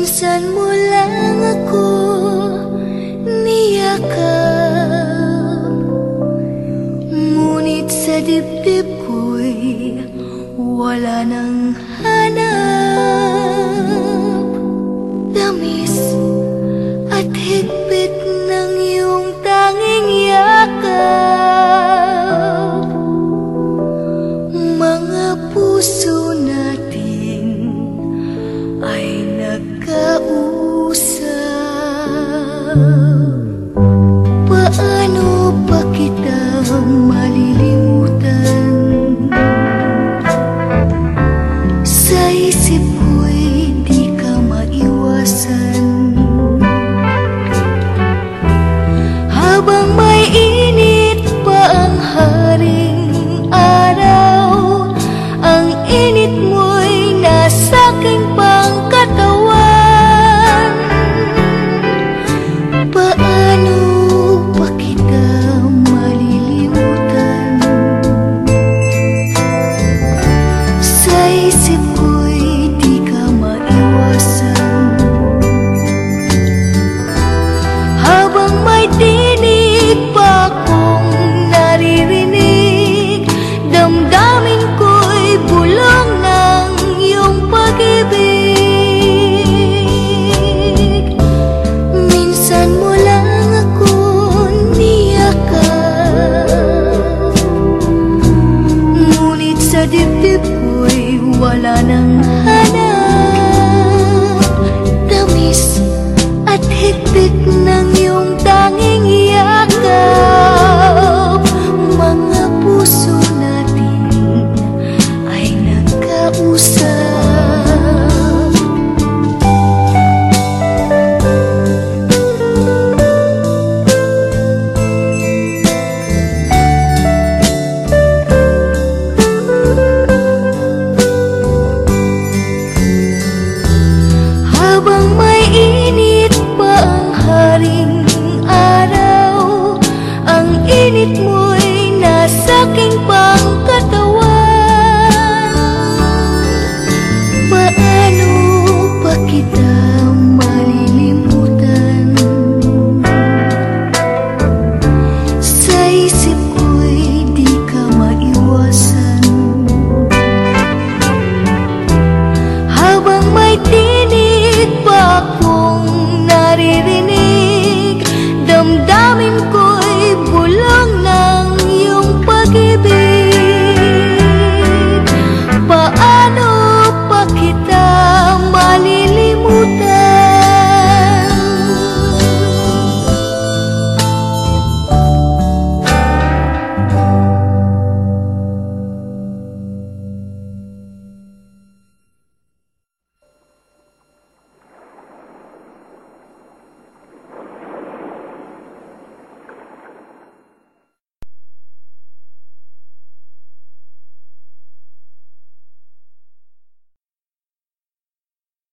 Minsan mo lang ako niyakap. Ngunit sa dibdib ko'y wala nang hanap. Damis at higpit love. sa dibdib ko'y wala nang hangin may tinig pa kung naririnig Damdamin ko'y bulong ng iyong Paano pa kita malilinig?